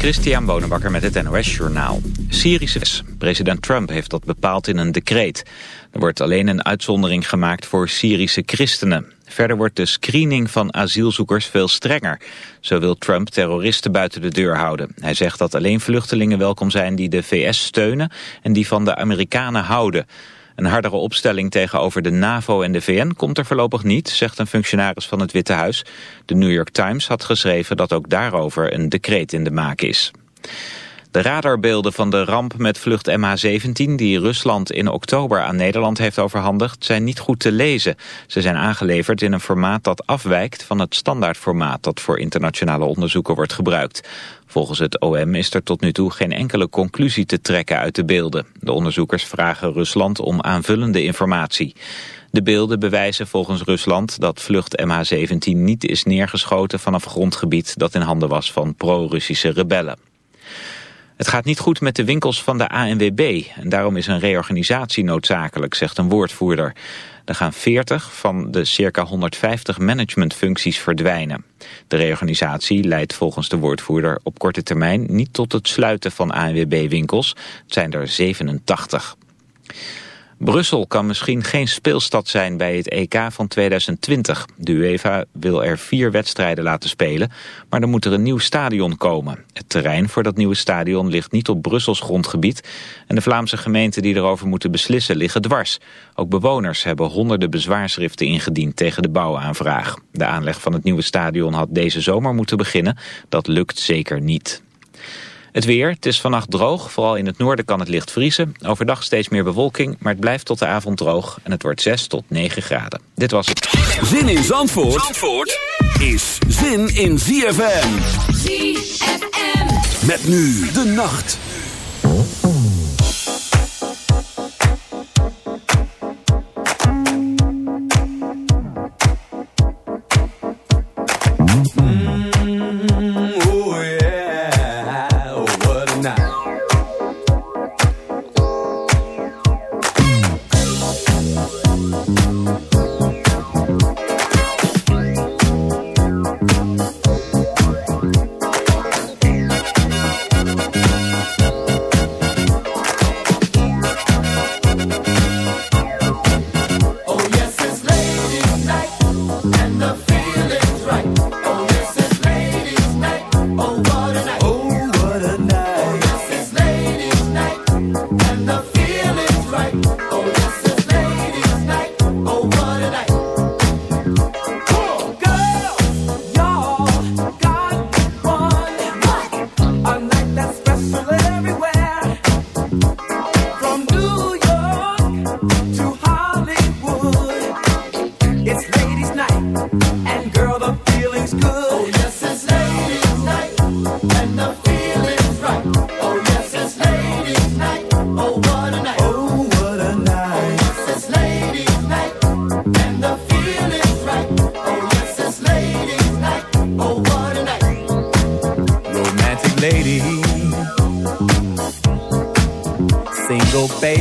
Christian Bonenbakker met het NOS Journaal. Syrische president Trump heeft dat bepaald in een decreet. Er wordt alleen een uitzondering gemaakt voor Syrische christenen. Verder wordt de screening van asielzoekers veel strenger. Zo wil Trump terroristen buiten de deur houden. Hij zegt dat alleen vluchtelingen welkom zijn die de VS steunen en die van de Amerikanen houden. Een hardere opstelling tegenover de NAVO en de VN komt er voorlopig niet, zegt een functionaris van het Witte Huis. De New York Times had geschreven dat ook daarover een decreet in de maak is. De radarbeelden van de ramp met vlucht MH17 die Rusland in oktober aan Nederland heeft overhandigd zijn niet goed te lezen. Ze zijn aangeleverd in een formaat dat afwijkt van het standaardformaat dat voor internationale onderzoeken wordt gebruikt. Volgens het OM is er tot nu toe geen enkele conclusie te trekken uit de beelden. De onderzoekers vragen Rusland om aanvullende informatie. De beelden bewijzen volgens Rusland dat vlucht MH17 niet is neergeschoten vanaf grondgebied dat in handen was van pro-Russische rebellen. Het gaat niet goed met de winkels van de ANWB en daarom is een reorganisatie noodzakelijk, zegt een woordvoerder. Er gaan 40 van de circa 150 managementfuncties verdwijnen. De reorganisatie leidt volgens de woordvoerder op korte termijn niet tot het sluiten van ANWB-winkels. Het zijn er 87. Brussel kan misschien geen speelstad zijn bij het EK van 2020. De UEFA wil er vier wedstrijden laten spelen, maar dan moet er een nieuw stadion komen. Het terrein voor dat nieuwe stadion ligt niet op Brussels grondgebied... en de Vlaamse gemeenten die erover moeten beslissen liggen dwars. Ook bewoners hebben honderden bezwaarschriften ingediend tegen de bouwaanvraag. De aanleg van het nieuwe stadion had deze zomer moeten beginnen. Dat lukt zeker niet. Het weer, het is vannacht droog. Vooral in het noorden kan het licht vriezen. Overdag steeds meer bewolking, maar het blijft tot de avond droog. En het wordt 6 tot 9 graden. Dit was het. Zin in Zandvoort, Zandvoort is zin in ZFM. ZFM. Met nu de nacht.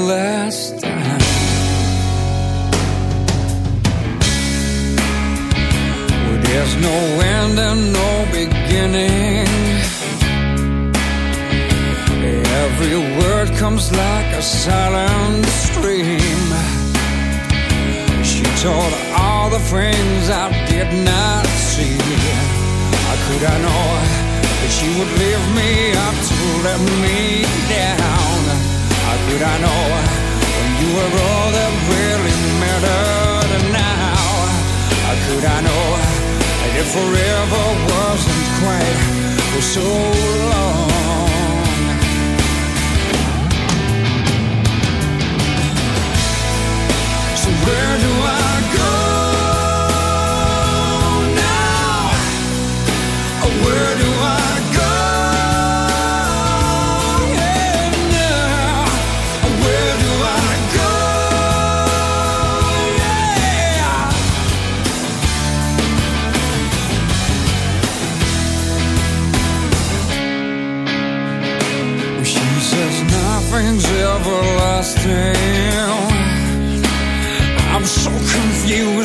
last time? Well, there's no end and no beginning. Every word comes like a silent stream. She told all the things I did not see. How could I know that she would leave me up to let me down? How could I know when you were all that really mattered now? How could I know that if forever wasn't quite for so long? So where do I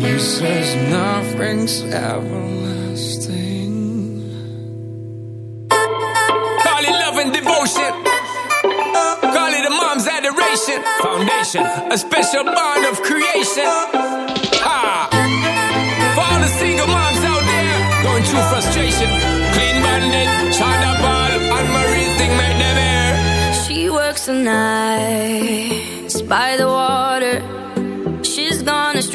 She says nothing's everlasting. Call it love and devotion. Call it a mom's adoration. Foundation, a special bond of creation. Ah. For all the single moms out there going through frustration. Clean Bandit, China ball, Anne-Marie thing make them air. She works the nights by the water.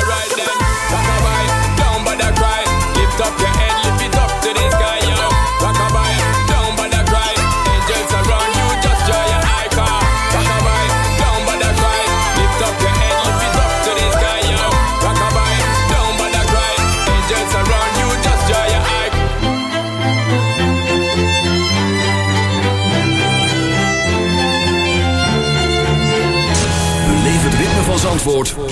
Alright. Rockabye, don't bother cry. Lift up your head, lift it up to the sky, yo. Rockabye, don't bother cry. Angels around you, just joy your eye. Rockabye, don't bother cry. Lift up your head, lift it up to the sky, yo. Rockabye, don't bother cry. Angels around you, just joy your eye Beleef het ritme van Zandvoort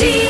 Energia.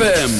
ZFM.